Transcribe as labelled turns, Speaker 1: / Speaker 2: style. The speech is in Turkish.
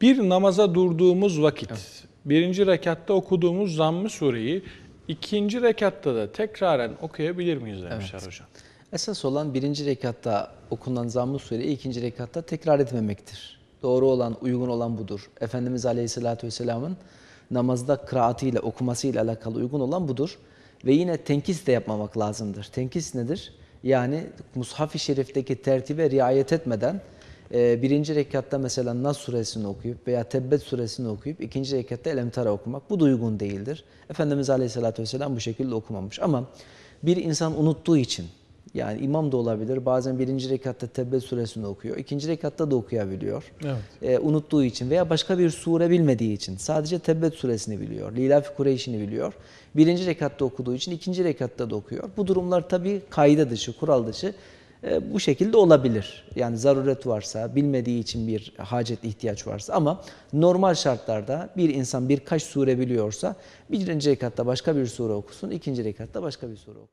Speaker 1: Bir namaza durduğumuz vakit, birinci rekatta okuduğumuz zamm-ı sureyi ikinci rekatta da tekraren okuyabilir miyiz demişler hocam.
Speaker 2: Esas olan birinci rekatta okunan zamm-ı sureyi ikinci rekatta tekrar etmemektir. Doğru olan, uygun olan budur. Efendimiz Aleyhisselatü Vesselam'ın namazda kıraatiyle, okumasıyla alakalı uygun olan budur. Ve yine tenkis de yapmamak lazımdır. Tenkis nedir? Yani Mushaf-ı Şerif'teki tertibe riayet etmeden e, birinci rekatta mesela Nas suresini okuyup veya Tebbet suresini okuyup ikinci rekatta Elemtara okumak bu da uygun değildir. Efendimiz Aleyhisselatü Vesselam bu şekilde okumamış. Ama bir insan unuttuğu için yani imam da olabilir. Bazen birinci rekatta Tebbet suresini okuyor. ikinci rekatta da okuyabiliyor.
Speaker 1: Evet.
Speaker 2: Ee, unuttuğu için veya başka bir sure bilmediği için sadece Tebbet suresini biliyor. Lilaf-i Kureyş'ini biliyor. Birinci rekatta okuduğu için ikinci rekatta da okuyor. Bu durumlar tabii kaide dışı, kural dışı e, bu şekilde olabilir. Yani zaruret varsa, bilmediği için bir hacet ihtiyaç varsa ama normal şartlarda bir insan birkaç sure biliyorsa birinci rekatta başka bir sure okusun, ikinci rekatta başka bir sure okusun.